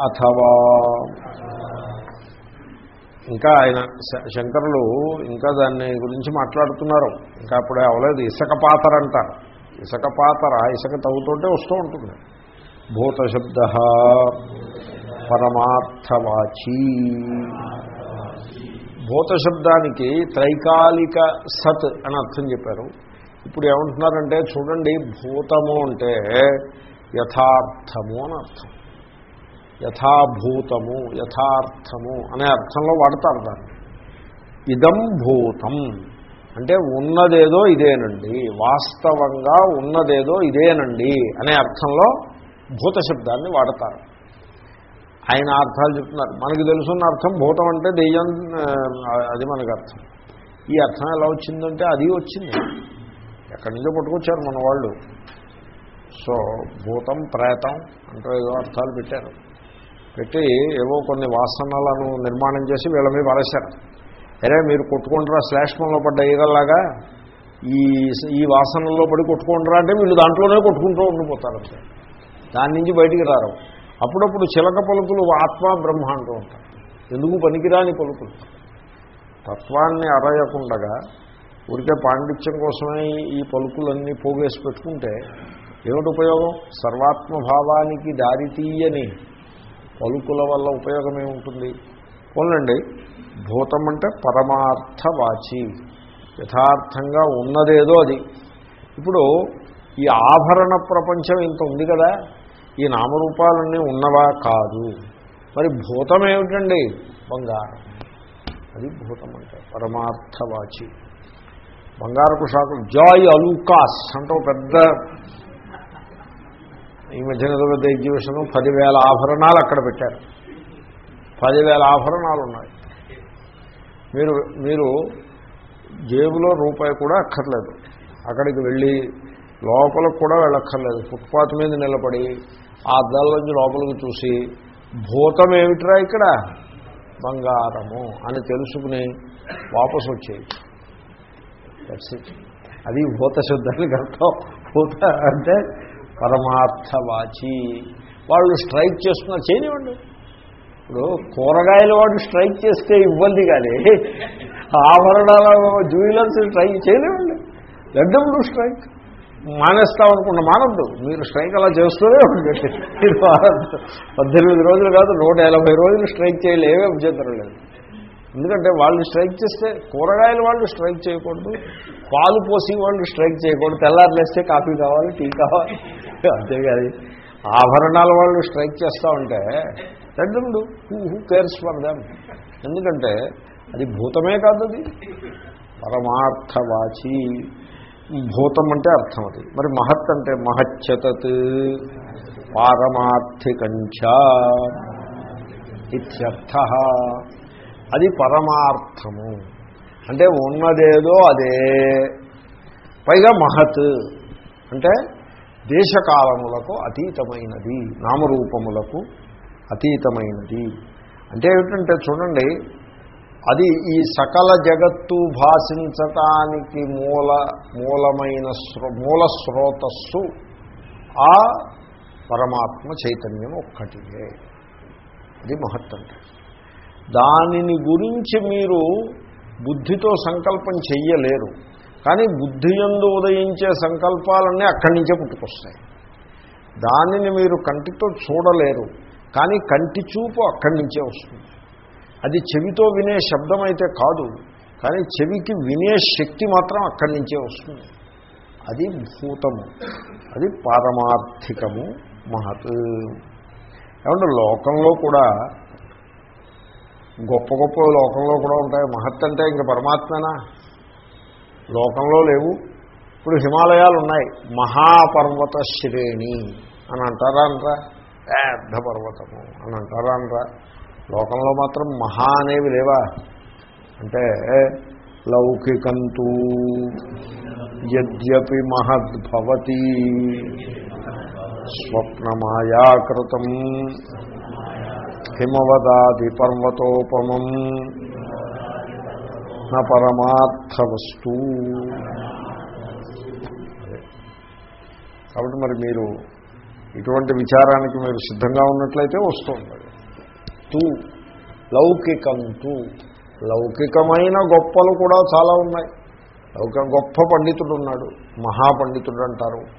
అథవా. ఇంకా ఆయన శ- శంకరులు ఇంకా దాన్ని గురించి మాట్లాడుతున్నారు. ఇంకా అప్పుడే అవలేదు. ఇసుక పాతర అంటారు. ఇసుక పాతర ఇసుక తవ్వుతుంటే వస్తూ ఉంటుంది. భూతశబ్ద పరమార్థవాచి. భూతశబ్దానికి త్రైకాలిక సత్ అని అర్థం చెప్పారు. ఇప్పుడు ఏమంటున్నారంటే చూడండి భూతము అంటే యథార్థము అని అర్థం. యథాభూతము యథార్థము అనే అర్థంలో వాడతారు దాన్ని. ఇదం భూతం. అంటే ఉన్నదేదో ఇదేనండి. వాస్తవంగా ఉన్నదేదో ఇదేనండి అనే అర్థంలో భూత శబ్దాన్ని వాడతారు. ఆయన అర్థాలు చెప్తున్నారు. మనకి తెలుసున్న అర్థం భూతం అంటే దెయ్యం అది మనకు అర్థం. ఈ అర్థం ఎలా వచ్చిందంటే అది వచ్చింది. ఎక్కడి నుంచో పట్టుకొచ్చారు మన వాళ్ళు సో భూతం ప్రేతం అంటూ ఏదో అర్థాలు పెట్టారు. పెట్టి ఏవో కొన్ని వాసనలను నిర్మాణం చేసి వీళ్ళ మీద పడేశారు అరే మీరు కొట్టుకుంటారా? శ్లేష్మంలో పడ్డ ఈగల్లాగా? ఈ ఈ వాసనల్లో పడి కొట్టుకుంటారా అంటే వీళ్ళు దాంట్లోనే కొట్టుకుంటూ ఉండిపోతారు. అంతే దాని నుంచి బయటికి రారు. అప్పుడప్పుడు చిలక పలుకులు ఆత్మ బ్రహ్మ అంటూ ఉంటారు. ఎందుకు పనికిరాని పలుకులు? తత్వాన్ని అరయకుండగా ఊరికే పాండిత్యం కోసమే ఈ పలుకులన్నీ పోగేసి పెట్టుకుంటే ఏమిటి ఉపయోగం? సర్వాత్మభావానికి దారి తీయని పలుకుల వల్ల ఉపయోగం ఏముంటుంది పోలండి భూతం అంటే పరమార్థవాచి. యథార్థంగా ఉన్నదేదో అది. ఇప్పుడు ఈ ఆభరణ ప్రపంచం ఇంత ఉంది కదా ఈ నామరూపాలన్నీ ఉన్నవా కాదు. మరి భూతం ఏమిటండి? బంగారం. అది భూతం అంటే పరమార్థవాచి. బంగారపు షాకులు జాయ్ అలూకాస్ అంటే పెద్ద ఈ మధ్యన ఏదో పెద్ద ఎగ్జిబిషన్ పదివేల ఆభరణాలు అక్కడ పెట్టారు. పదివేల ఆభరణాలు ఉన్నాయి. మీరు మీరు జేబులో రూపాయి కూడా అక్కర్లేదు. అక్కడికి వెళ్ళి లోపలకు కూడా వెళ్ళక్కర్లేదు. ఫుట్పాత్ మీద నిలబడి ఆ అద్దాల్లోంచి లోపలికి చూసి భూతం ఏమిట్రా ఇక్కడ? బంగారము. అని తెలుసుకుని వాపసు వచ్చేది అది భూత శుద్ధానికి అర్థం. భూత అంటే పరమార్థవాచి. వాళ్ళు స్ట్రైక్ చేస్తున్నారు చేయనివ్వండి ఇప్పుడు కూరగాయలు వాడు స్ట్రైక్ చేస్తే ఇబ్బంది కానీ ఆభరణాల జ్యువెలర్స్ స్ట్రైక్ చేయలేమండి లడ్డములు స్ట్రైక్. మానేస్తాం అనుకున్న మానద్దు. మీరు స్ట్రైక్ అలా చేస్తూనే ఉండండి. మీరు పద్దెనిమిది రోజులు కాదు నూట ఎనభై రోజులు స్ట్రైక్ చేయలే ఏమీ అభ్యంతరం లేదు. ఎందుకంటే వాళ్ళు స్ట్రైక్ చేస్తే కూరగాయలు వాళ్ళు స్ట్రైక్ చేయకూడదు పాలు పోసి వాళ్ళు స్ట్రైక్ చేయకూడదు తెల్లారులేస్తే కాఫీ కావాలి టీ కావాలి. అంతేగాని ఆభరణాల వాళ్ళు స్ట్రైక్ చేస్తూ ఉంటే red. Who who cares for them ఎందుకంటే అది భూతమే కాదు అది. పరమార్థవాచి. భూతం అంటే అర్థం అది. మరి మహత్ అంటే మహచ్చతత్. పారమార్థికంచ. ఇత్యర్థ. అది పరమార్థము. అంటే ఉన్నదేదో అదే. పైగా మహత్. అంటే దేశకాలములకు అతీతమైనది నామరూపములకు అతీతమైనది. అంటే ఏమిటంటే చూడండి అది ఈ సకల జగత్తు భాషించటానికి మూల మూలమైన మూల స్రోతస్సు ఆ పరమాత్మ చైతన్యం ఒక్కటిదే అది మహత్ అంటే. దానిని గురించి మీరు బుద్ధితో సంకల్పం చెయ్యలేరు. కానీ బుద్ధి ఎందు ఉదయించే సంకల్పాలన్నీ అక్కడి నుంచే పుట్టుకొస్తాయి. దానిని మీరు కంటితో చూడలేరు కానీ కంటి చూపు అక్కడి నుంచే వస్తుంది. అది చెవితో వినే శబ్దం అయితే కాదు కానీ చెవికి వినే శక్తి మాత్రం అక్కడి నుంచే వస్తుంది. అది భూతము అది పారమార్థికము మహత్. ఏమంటే లోకంలో కూడా గొప్ప గొప్ప లోకంలో కూడా ఉంటాయి. మహత్ అంటే ఇంక పరమాత్మనా? లోకంలో లేవు. ఇప్పుడు హిమాలయాలు ఉన్నాయి. మహాపర్వత శ్రేణి అని అంటారా అనరా పెద్ద పర్వతము అని అంటారా అనరా లోకంలో మాత్రం మహా అనేవి లేవా? అంటే లౌకికంతూ యద్యపి మహద్భవతి స్వప్నమాయాకృతం. హిమవదాది పర్వతోపమం నా పరమార్థవస్తు. కాబట్టి మరి మీరు ఇటువంటి విచారానికి మీరు సిద్ధంగా ఉన్నట్లయితే వస్తుంది. తూ లౌకికం తూ. లౌకికమైన గొప్పలు కూడా చాలా ఉన్నాయి. లౌకిక గొప్ప పండితుడు ఉన్నాడు మహాపండితుడు అంటారు.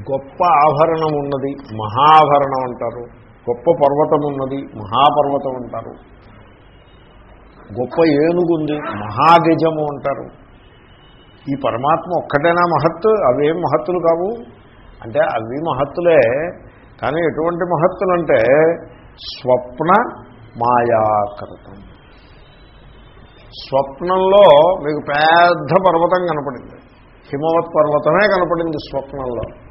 గొప్ప ఆభరణం ఉన్నది మహాభరణం అంటారు. గొప్ప పర్వతం ఉన్నది మహాపర్వతం అంటారు. గొప్ప ఏనుగుంది మహాగజము అంటారు. ఈ పరమాత్మ ఒక్కటైనా మహత్తు అవేం మహత్తులు కావు? అంటే అవి మహత్తులే కానీ ఎటువంటి మహత్తులు అంటే స్వప్న మాయాకృతం. స్వప్నంలో మీకు పెద్ద పర్వతం కనపడింది. హిమవత్ పర్వతమే కనపడింది స్వప్నంలో.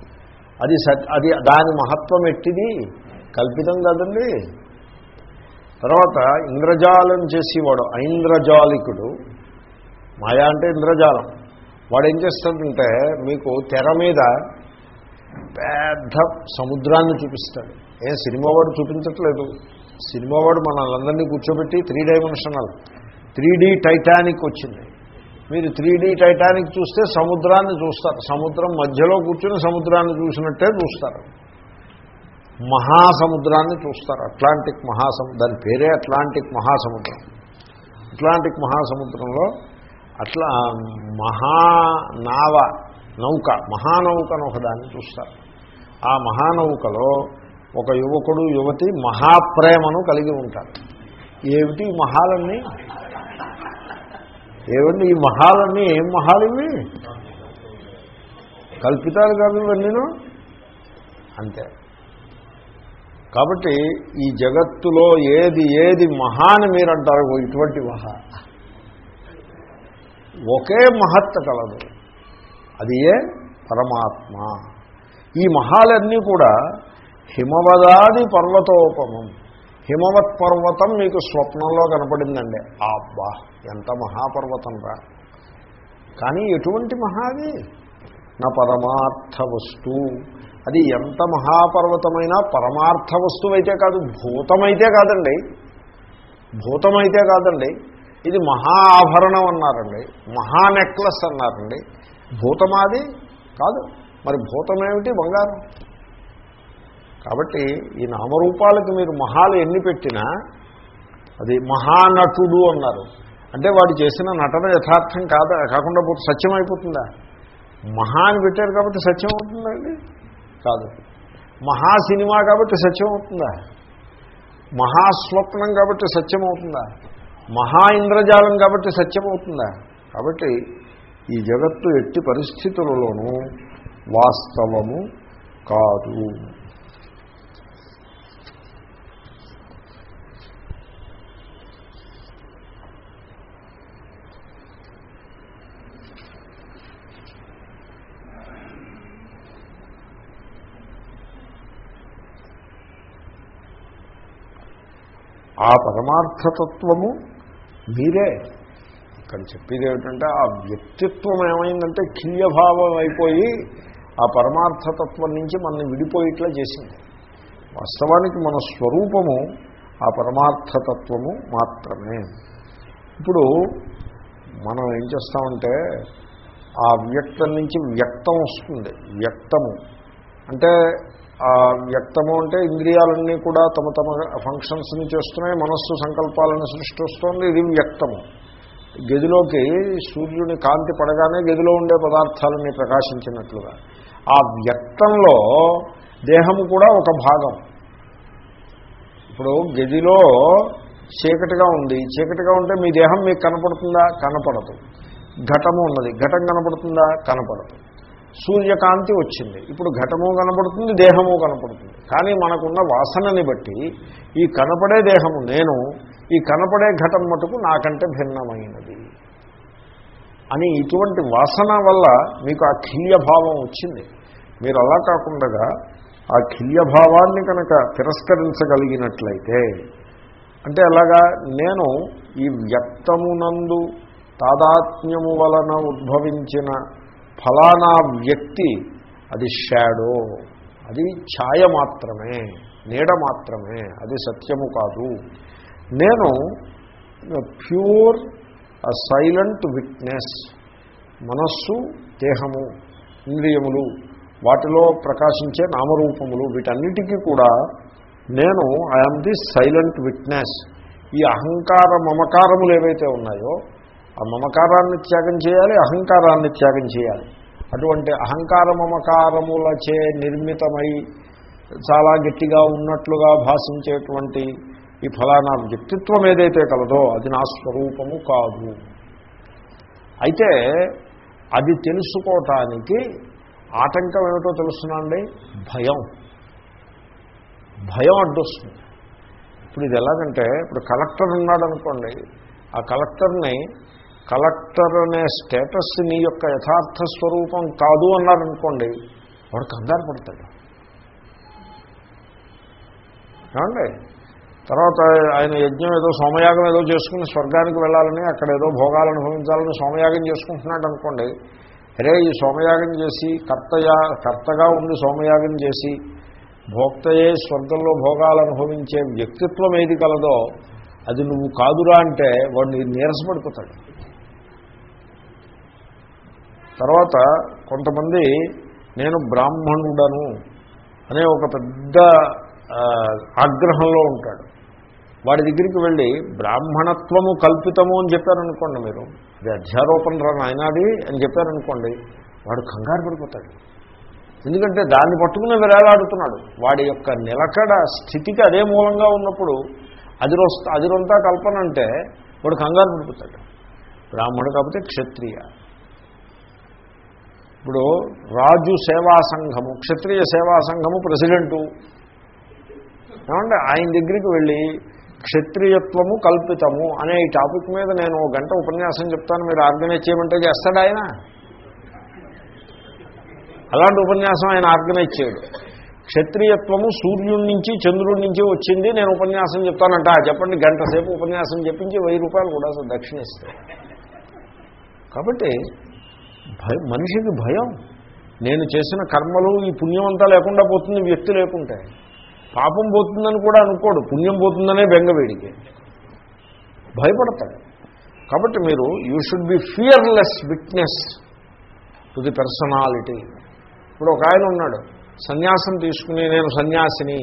అది సత్ అది దాని మహత్వం ఎట్టిది? కల్పితం కాదండి. తర్వాత ఇంద్రజాలం చేసేవాడు ఐంద్రజాలికుడు. మాయా అంటే ఇంద్రజాలం. వాడు ఏం చేస్తాడంటే మీకు తెర మీద పెద్ద సముద్రాన్ని చూపిస్తాడు. ఏ సినిమా వాడు చూపించట్లేదు. సినిమా వాడు మనల్ని కూర్చోబెట్టి త్రీ డైమెన్షనల్ త్రీ టైటానిక్ వచ్చింది. మీరు త్రీ టైటానిక్ చూస్తే సముద్రాన్ని చూస్తారు. సముద్రం మధ్యలో కూర్చుని సముద్రాన్ని చూసినట్టే చూస్తారు. మహాసముద్రాన్ని చూస్తారు. అట్లాంటిక్ మహాసము దాని పేరే అట్లాంటిక్ మహాసముద్రం. అట్లాంటిక్ మహాసముద్రంలో అట్లా మహానావ నౌక మహానౌకను ఒకదాన్ని చూస్తారు. ఆ మహానౌకలో ఒక యువకుడు యువతి మహాప్రేమను కలిగి ఉంటారు. ఏమిటి? మహాలన్నీ ఏమండి ఈ మహాలన్నీ ఏం మహాలు ఇవి కల్పితాలు కాదు ఇవన్నీను? అంతే. కాబట్టి ఈ జగత్తులో ఏది ఏది మహాని మీరు అంటారు ఇటువంటి మహా. ఒకే మహత్త కలదు. అది ఏ? పరమాత్మ. ఈ మహాలన్నీ కూడా హిమవదాది పర్వతోపమం. హిమవత్ పర్వతం మీకు స్వప్నంలో కనపడిందండి. అబ్బా ఎంత మహాపర్వతం రా. కానీ ఎటువంటి మహాది? నా పరమార్థ వస్తు. అది ఎంత మహాపర్వతమైనా పరమార్థ వస్తువు అయితే కాదు భూతమైతే కాదండి. భూతమైతే కాదండి. ఇది మహా ఆభరణం అన్నారండి. మహా నెక్లెస్ అన్నారండి. భూతమాది? కాదు. మరి భూతమేమిటి? బంగారం. కాబట్టి ఈ నామరూపాలకి మీరు మహాలు ఎన్ని పెట్టినా అది మహానటుడు అన్నారు. అంటే వాడు చేసిన నటన యథార్థం కాదా కాకుండా పోతే సత్యం అయిపోతుందా? మహా అని పెట్టారు కాబట్టి సత్యం అవుతుందండి కాదు. మహా సినిమా కాబట్టి సత్యం అవుతుందా? మహాస్వప్నం కాబట్టి సత్యం అవుతుందా? మహా ఇంద్రజాలం కాబట్టి సత్యం అవుతుందా? కాబట్టి ఈ జగత్తు ఎట్టి పరిస్థితులలోనూ వాస్తవము కాదు. ఆ పరమార్థతత్వము మీరే. ఇక్కడ చెప్పేది ఏమిటంటే ఆ వ్యక్తిత్వం ఏమైందంటే కిల్యభావం అయిపోయి ఆ పరమార్థతత్వం నుంచి మనల్ని విడిపోయిట్లా చేసింది. వాస్తవానికి మన స్వరూపము ఆ పరమార్థతత్వము మాత్రమే. ఇప్పుడు మనం ఏం చేస్తామంటే ఆ వ్యక్తం నుంచి వ్యక్తం వస్తుంది. వ్యక్తము. అంటే వ్యక్తము అంటే ఇంద్రియాలన్నీ కూడా తమ తమ ఫంక్షన్స్ని చేస్తున్నాయి మనస్సు సంకల్పాలను సృష్టిస్తోంది ఇది వ్యక్తము. గదిలోకి సూర్యుని కాంతి పడగానే గదిలో ఉండే పదార్థాలని ప్రకాశించినట్లుగా. ఆ వ్యక్తంలో దేహము కూడా ఒక భాగం. ఇప్పుడు గదిలో చీకటిగా ఉంది. చీకటిగా ఉంటే మీ దేహం మీకు కనపడుతుందా? కనపడదు. ఘటము ఉన్నది. ఘటం కనపడుతుందా? కనపడదు. సూర్యకాంతి వచ్చింది. ఇప్పుడు ఘటము కనపడుతుంది దేహము కనపడుతుంది. కానీ మనకున్న వాసనని బట్టి ఈ కనపడే దేహము నేను ఈ కనపడే ఘటం మటుకు నాకంటే భిన్నమైనది. అని ఇటువంటి వాసన వల్ల మీకు ఆ కిల్యభావం వచ్చింది. మీరు అలా కాకుండా ఆ కిల్యభావాన్ని కనుక తిరస్కరించగలిగినట్లయితే అంటే అలాగా నేను ఈ వ్యక్తమునందు తాదాత్మ్యము వలన ఉద్భవించిన ఫలానా వ్యక్తి అది షాడో అది ఛాయ మాత్రమే నీడ మాత్రమే అది సత్యము కాదు. నేను ప్యూర్ సైలెంట్ విట్నెస్ మనస్సు దేహము ఇంద్రియములు వాటిలో ప్రకాశించే నామరూపములు వీటన్నిటికీ కూడా నేను ఐఎమ్ ది సైలెంట్ విట్నెస్. ఈ అహంకార మమకారములు ఏవైతే ఉన్నాయో ఆ మమకారాన్ని త్యాగం చేయాలి అహంకారాన్ని త్యాగం చేయాలి. అటువంటి అహంకార మమకారములచే నిర్మితమై చాలా గట్టిగా ఉన్నట్లుగా భాషించేటువంటి ఈ ఫలానా వ్యక్తిత్వం ఏదైతే కలదో అది నా స్వరూపము కాదు. అయితే అది తెలుసుకోవటానికి ఆటంకం ఏమిటో తెలుస్తున్నాండి భయం. భయం అడ్డొస్తుంది. ఇప్పుడు ఇది ఎలాగంటే ఇప్పుడు కలెక్టర్ ఉన్నాడనుకోండి ఆ కలెక్టర్ని కలెక్టర్ అనే స్టేటస్ నీ యొక్క యథార్థ స్వరూపం కాదు అన్నారనుకోండి వాడు కంగారు పడతాడు. ఏమండి? తర్వాత ఆయన యజ్ఞం ఏదో సోమయాగం ఏదో చేసుకుని స్వర్గానికి వెళ్ళాలని అక్కడ ఏదో భోగాలు అనుభవించాలని సోమయాగం చేసుకుంటున్నాడు అనుకోండి అరే ఈ సోమయాగం చేసి కర్తయా కర్తగా ఉండి సోమయాగం చేసి భోక్తయే స్వర్గంలో భోగాలు అనుభవించే వ్యక్తిత్వం ఏది కలదో అది నువ్వు కాదురా అంటే వాడు నీరసపడిపోతాడు. తర్వాత కొంతమంది నేను బ్రాహ్మణుడను అనే ఒక పెద్ద ఆగ్రహంలో ఉంటాడు. వాడి దగ్గరికి వెళ్ళి బ్రాహ్మణత్వము కల్పితము అని చెప్పారనుకోండి మీరు. అది అధ్యారోపణ రా నాయనాది అని చెప్పారనుకోండి వాడు కంగారు పడిపోతాడు. ఎందుకంటే దాన్ని పట్టుకునే వేలాడుతున్నాడు. వాడి యొక్క నిలకడ స్థితికి అదే మూలంగా ఉన్నప్పుడు అది రొస్త కల్పన అంటే వాడు కంగారు పడిపోతాడు. బ్రాహ్మణుడు కాకపోతే క్షత్రియ. ఇప్పుడు రాజు సేవా సంఘము క్షత్రియ సేవా సంఘము ప్రెసిడెంటు. ఏమంటే ఆయన దగ్గరికి వెళ్ళి క్షత్రియత్వము కల్పితము అనే ఈ టాపిక్ మీద నేను ఒక గంట ఉపన్యాసం చెప్తాను. మీరు ఆర్గనైజ్ చేయమంటే చేస్తాడు ఆయన? అలాంటి ఉపన్యాసం ఆయన ఆర్గనైజ్ చేయడు. క్షత్రియత్వము సూర్యుడి నుంచి చంద్రుడి నుంచి వచ్చింది నేను ఉపన్యాసం చెప్తానంట. చెప్పండి గంట సేపు ఉపన్యాసం చెప్పించి వెయ్యి రూపాయలు కూడా దక్షిణ కాబట్టి భయ మనిషికి భయం. నేను చేసిన కర్మలు ఈ పుణ్యం అంతా లేకుండా పోతుంది వ్యక్తి లేకుంటే. పాపం పోతుందని కూడా అనుకోడు పుణ్యం పోతుందనే బెంగ వేడికి. భయపడతాడు. కాబట్టి మీరు you should be fearless witness to the personality ఇప్పుడు ఒక ఆయన ఉన్నాడు సన్యాసం తీసుకుని నేను సన్యాసిని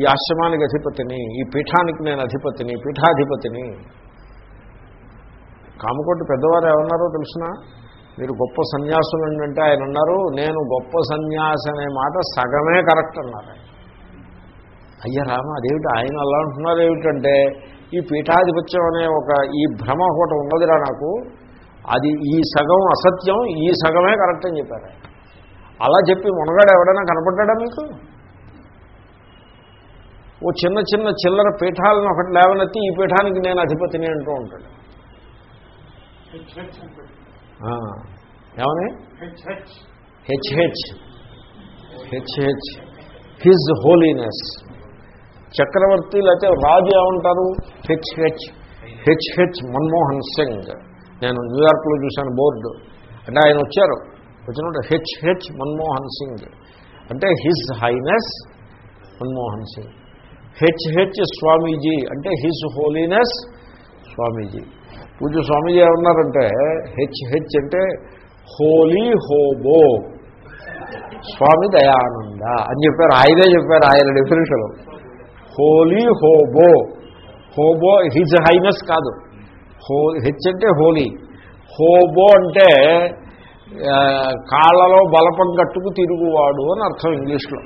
ఈ ఆశ్రమానికి అధిపతిని ఈ పీఠానికి నేను అధిపతిని పీఠాధిపతిని. కామకోటి పెద్దవారు ఏమన్నారో తెలిసినా? మీరు గొప్ప సన్యాసులు అంటే ఆయన అన్నారు నేను గొప్ప సన్యాసి అనే మాట సగమే కరెక్ట్ అన్నారు అయ్యా రామ అదేమిటి ఆయన అలా అంటున్నారు ఏమిటంటే ఈ పీఠాధిపత్యం అనే ఒక ఈ భ్రమ ఒకటి ఉన్నదిరా నాకు. అది ఈ సగం అసత్యం ఈ సగమే కరెక్ట్ అని చెప్పారు అలా చెప్పి మునగాడు ఎవడైనా కనపడ్డా మీకు? ఓ చిన్న చిన్న చిల్లర పీఠాలను ఒకటి లేవనెత్తి ఈ పీఠానికి నేను అధిపతిని అంటూ ఉంటాడు. ఏమని? HH HH his holiness. చక్రవర్తి లేకపోతే రాజు ఏమంటారు? HH HH Manmohan Singh. నేను న్యూయార్క్లో చూశాను బోర్డు. అంటే ఆయన వచ్చారు. వచ్చినప్పుడు హెచ్హెచ్ మన్మోహన్ సింగ్. అంటే his highness Manmohan Singh. H H Swamiji. అంటే హిజ్ హోలీనెస్ స్వామీజీ. పూజ స్వామీజీ ఏమన్నారంటే హెచ్ హెచ్ అంటే హోలీ హోబో. స్వామి దయానంద అని చెప్పారు. ఆయనే చెప్పారు ఆయన definition holy hobo. Hobo his highness కాదు. హో హెచ్ అంటే హోలీ. హోబో అంటే కాళ్ళలో బలపం కట్టుకు తిరుగువాడు అని అర్థం ఇంగ్లీష్లో.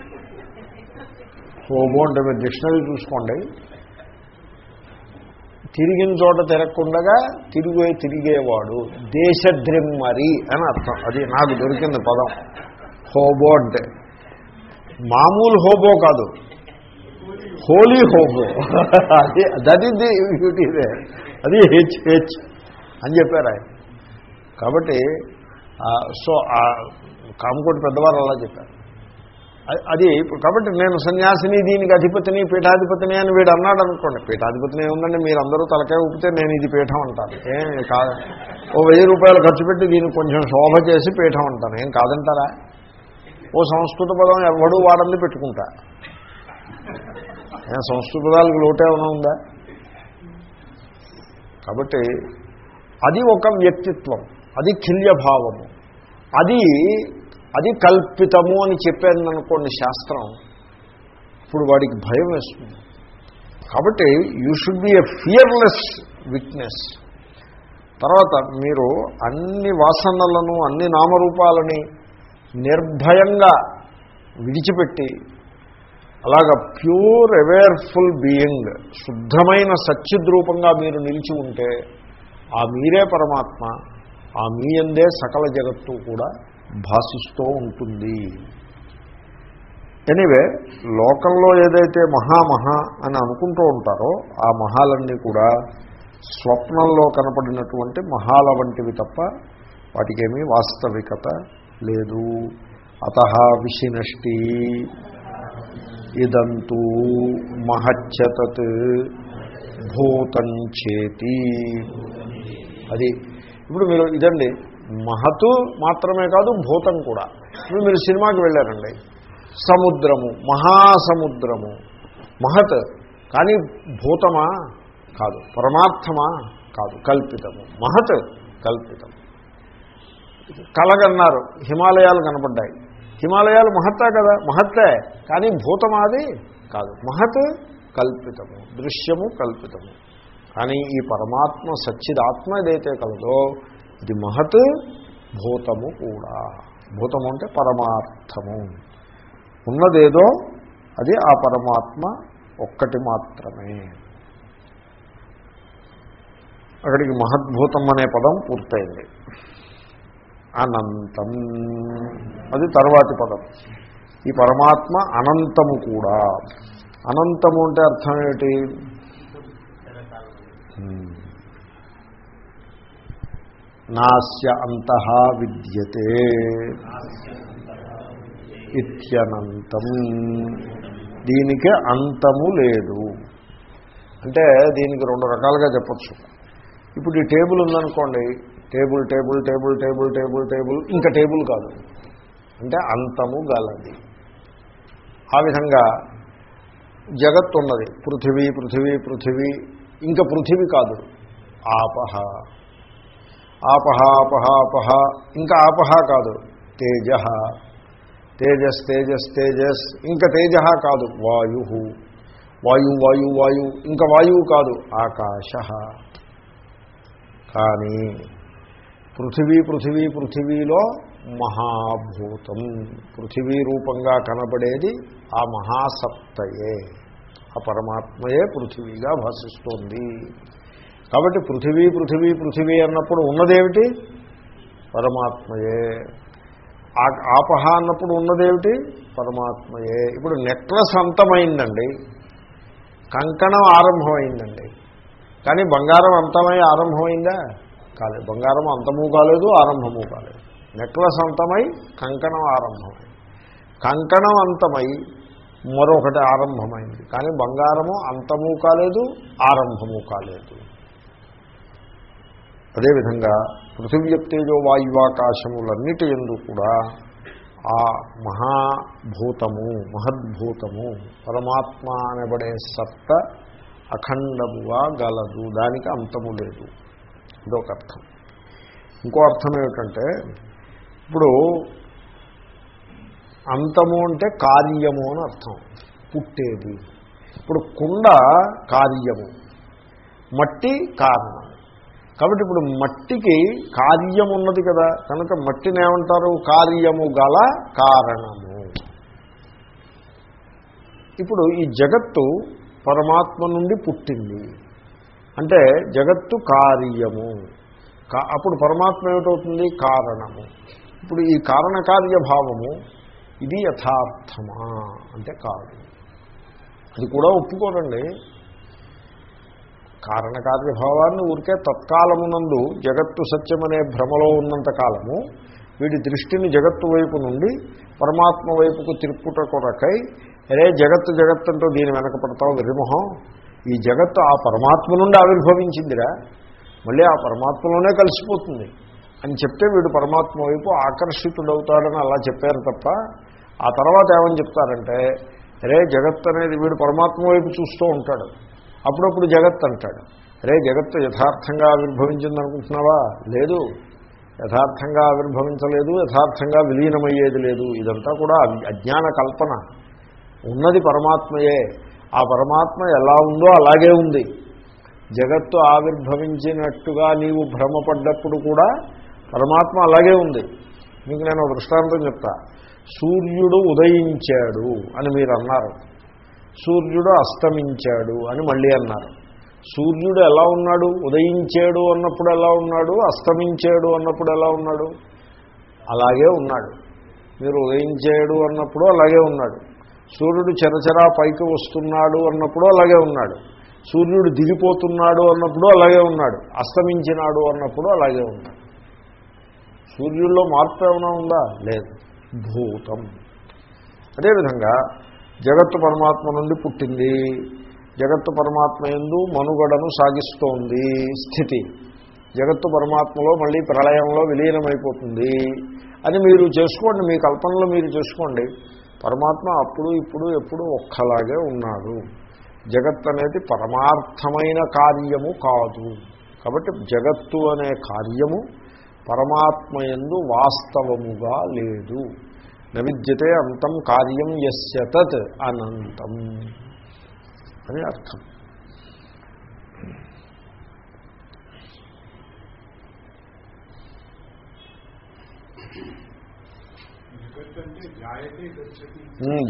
హోబో అంటే మీరు డిక్షనరీ చూసుకోండి. తిరిగిన చోట తిరగకుండగా తిరిగే తిరిగేవాడు. దేశద్రిమ్మరి అని అర్థం. అది నాకు దొరికింది పదం. హోబో అంటే. మామూలు హోబో కాదు. Holy hobo. అది దట్ ఈస్ ది బ్యూటీ అది హెచ్ హెచ్ అని చెప్పారు ఆయన. కాబట్టి సో కామకోటి పెద్దవారు అలా చెప్పారు. అది కాబట్టి నేను సన్యాసిని దీనికి అధిపతిని పీఠాధిపతిని అని వీడు అన్నాడు అనుకోండి. పీఠాధిపతిని ఏముందండి? మీరు అందరూ తలకాయ ఊపితే నేను ఇది పీఠం అంటాను. ఏం కాదు ఓ వెయ్యి రూపాయలు ఖర్చు పెట్టి దీనికి కొంచెం శోభ చేసి పీఠం అంటాను. ఏం కాదంటారా? ఓ సంస్కృత పదం ఎవడూ వాడంది పెట్టుకుంటా. సంస్కృత పదాలకు లోటేమైనా ఉందా? కాబట్టి అది ఒక వ్యక్తిత్వం. అది కిల్యభావము. అది అది కల్పితము అని చెప్పాను అనుకోండి శాస్త్రం ఇప్పుడు వాడికి భయం వేస్తుంది. కాబట్టి you should be a fearless witness తర్వాత మీరు అన్ని వాసనలను అన్ని నామరూపాలని నిర్భయంగా విడిచిపెట్టి అలాగ ప్యూర్ అవేర్ఫుల్ బీయింగ్ శుద్ధమైన సత్యద్రూపంగా మీరు నిలిచి ఉంటే ఆ మీరే పరమాత్మ ఆ మీ అందే సకల జగత్తు కూడా భాషిస్తూ ఉంటుంది. ఎనీవే లోకంలో ఏదైతే మహామహా అని అనుకుంటూ ఉంటారో ఆ మహాలన్నీ కూడా స్వప్నంలో కనపడినటువంటి మహాల వంటివి తప్ప వాటికేమీ వాస్తవికత లేదు. అత విషినష్టి ఇదంతూ మహచ్చతత్ భూతం చేతి. అది ఇప్పుడు మీరు ఇదండి మహతు మాత్రమే కాదు భూతం కూడా. ఇప్పుడు మీరు సినిమాకి వెళ్ళారండి. సముద్రము మహాసముద్రము. మహత్ కానీ భూతమా? కాదు. పరమార్థమా? కాదు. కల్పితము. మహత్ కల్పితం కలగన్నారు. హిమాలయాలు కనపడ్డాయి. హిమాలయాలు మహత్తా కదా? మహత్తే. కానీ భూతమాది కాదు. మహత్ కల్పితము. దృశ్యము కల్పితము. కానీ ఈ పరమాత్మ సచ్చిదాత్మ ఏదైతే కలదో ఇది మహత్ భూతము కూడా. భూతము అంటే పరమార్థము. ఉన్నదేదో అది ఆ పరమాత్మ ఒక్కటి మాత్రమే. అక్కడికి మహద్భూతం అనే పదం పూర్తయింది. అనంతం. అది తర్వాతి పదం. ఈ పరమాత్మ అనంతము కూడా. అనంతము అంటే అర్థం ఏమిటి? నాస్య అంత విద్యతే ఇత్యనంతం. దీనికి అంతము లేదు. అంటే దీనికి రెండు రకాలుగా చెప్పచ్చు. ఇప్పుడు ఈ టేబుల్ ఉందనుకోండి table table table table table table ఇంకా టేబుల్ కాదు. అంటే అంతము గలది. ఆ విధంగా జగత్ ఉన్నది పృథివీ పృథివీ పృథివీ ఇంకా పృథివీ కాదు. ఆపహ. ఆపహ ఆపహ ఆపహ. ఇంకా ఆపహ కాదు. తేజ. తేజస్ తేజస్ తేజస్. ఇంకా తేజ కాదు. వాయు. వాయు వాయు వాయు. ఇంకా వాయువు కాదు. ఆకాశ. కానీ పృథివీ పృథివీ పృథివీలో మహాభూతం. పృథివీ రూపంగా కనబడేది ఆ మహాసత్తయే ఆ పరమాత్మయే పృథివీగా భాషిస్తోంది. కాబట్టి పృథివీ పృథివీ పృథివీ అన్నప్పుడు ఉన్నదేమిటి? పరమాత్మయే. ఆపహ అన్నప్పుడు ఉన్నదేమిటి? పరమాత్మయే. ఇప్పుడు నెక్లెస్ అంతమైందండి. కంకణం ఆరంభమైందండి. కానీ బంగారం అంతమై ఆరంభమైందా? కాలేదు. బంగారం అంతము కాలేదు ఆరంభము కాలేదు. నెక్లెస్ అంతమై కంకణం ఆరంభమై. కంకణం అంతమై మరొకటి ఆరంభమైంది. కానీ బంగారము అంతము కాలేదు ఆరంభము కాలేదు. అదేవిధంగా పృథివ్యప్తేజో వాయువాకాశములన్నిటి ఎందు కూడా ఆ మహాభూతము మహద్భూతము పరమాత్మ అనబడే సత్త అఖండముగా గలదు. దానికి అంతము లేదు. ఇదొక అర్థం. ఇంకో అర్థం ఏమిటంటే ఇప్పుడు అంతము అంటే కార్యము అని అర్థం. పుట్టేది. ఇప్పుడు కుండ కార్యము. మట్టి కారణం. కాబట్టి ఇప్పుడు మట్టికి కార్యం ఉన్నది కదా కనుక మట్టిని ఏమంటారు? కార్యము గల కారణము. ఇప్పుడు ఈ జగత్తు పరమాత్మ నుండి పుట్టింది. అంటే జగత్తు కార్యము. అప్పుడు పరమాత్మ ఏమిటవుతుంది? కారణము. ఇప్పుడు ఈ కారణకార్యభావము ఇది యథార్థమా? అంటే కాదు అది కూడా ఒప్పుకోరండి. కారణకార్యభావాన్ని ఊరికే తత్కాలమునందు జగత్తు సత్యమనే భ్రమలో ఉన్నంత కాలము వీడి దృష్టిని జగత్తు వైపు నుండి పరమాత్మ వైపుకు తిరుపుట కొరకై అరే జగత్తు జగత్తంటూ దీని వెనక పడతావు విరిమొహం ఈ జగత్తు ఆ పరమాత్మ నుండి ఆవిర్భవించిందిరా. మళ్ళీ ఆ పరమాత్మలోనే కలిసిపోతుంది. అని చెప్తే వీడు పరమాత్మ వైపు ఆకర్షితుడవుతాడని అలా చెప్పారు తప్ప ఆ తర్వాత ఏమని చెప్తారంటే అరే జగత్ అనేది వీడు పరమాత్మ వైపు చూస్తూ ఉంటాడు. అప్పుడప్పుడు జగత్ అంటాడు అరే జగత్తు యథార్థంగా ఆవిర్భవించింది అనుకుంటున్నావా లేదు యథార్థంగా ఆవిర్భవించలేదు యథార్థంగా విలీనమయ్యేది లేదు. ఇదంతా కూడా అజ్ఞాన కల్పన. ఉన్నది పరమాత్మయే. ఆ పరమాత్మ ఎలా ఉందో అలాగే ఉంది. జగత్తు ఆవిర్భవించినట్టుగా నీవు భ్రమపడ్డప్పుడు కూడా పరమాత్మ అలాగే ఉంది. మీకు నేను దృష్టాంతం చెప్తా. సూర్యుడు ఉదయించాడు అని మీరు అన్నారు సూర్యుడు అస్తమించాడు అని మళ్ళీ అన్నారు. సూర్యుడు ఎలా ఉన్నాడు? ఉదయించాడు అన్నప్పుడు ఎలా ఉన్నాడు? అస్తమించాడు అన్నప్పుడు ఎలా ఉన్నాడు? అలాగే ఉన్నాడు. మీరు ఉదయించాడు అన్నప్పుడు అలాగే ఉన్నాడు. సూర్యుడు చెరచెరా పైకి వస్తున్నాడు అన్నప్పుడు అలాగే ఉన్నాడు. సూర్యుడు దిగిపోతున్నాడు అన్నప్పుడు అలాగే ఉన్నాడు. అస్తమించినాడు అన్నప్పుడు అలాగే ఉన్నాడు. సూర్యుల్లో మార్పు ఏమైనా ఉందా? లేదు. భూతం. అదేవిధంగా జగత్తు పరమాత్మ నుండి పుట్టింది. జగత్తు పరమాత్మ ఎందు మనుగడను సాగిస్తోంది స్థితి. జగత్తు పరమాత్మలో మళ్ళీ ప్రళయంలో విలీనమైపోతుంది. అని మీరు చేసుకోండి మీ కల్పనలో మీరు చేసుకోండి. పరమాత్మ అప్పుడు ఇప్పుడు ఎప్పుడు ఒక్కలాగే ఉన్నాడు. జగత్ అనేది పరమార్థమైన కార్యము కాదు. కాబట్టి జగత్తు అనే కార్యము పరమాత్మ ఎందు వాస్తవముగా లేదు. నవిద్యతే అంతం కార్యం యస్య తత్ అనంతం. అని అర్థం.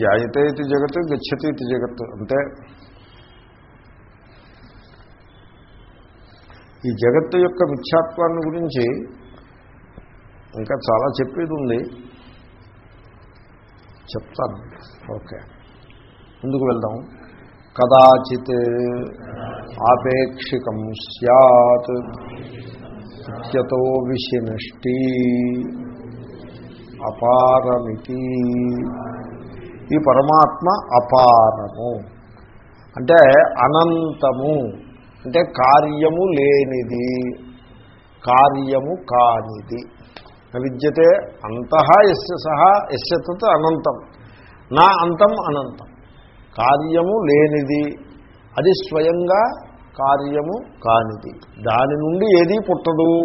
జాయతే ఇది జగత్ గచ్చతి ఇది జగత్ అంటే ఈ జగత్తు యొక్క మిథ్యాత్వాన్ని గురించి ఇంకా చాలా చెప్పేది ఉంది. చెప్తాను. ఓకే. ముందుకు వెళ్దాం. కదాచిత్ ఆపేక్షికం సత్ ఇత్యతో విషినష్టి అపారమితి. ఈ పరమాత్మ అపారము. అంటే అనంతము. అంటే కార్యము లేనిది. కార్యము కానిది. విద్యతే అంత ఎస్య సహా ఎస్యతత్ అనంతం. నా అంతం అనంతం. కార్యము లేనిది. అది స్వయంగా కార్యము కానిది. దాని నుండి ఏది పుట్టదు.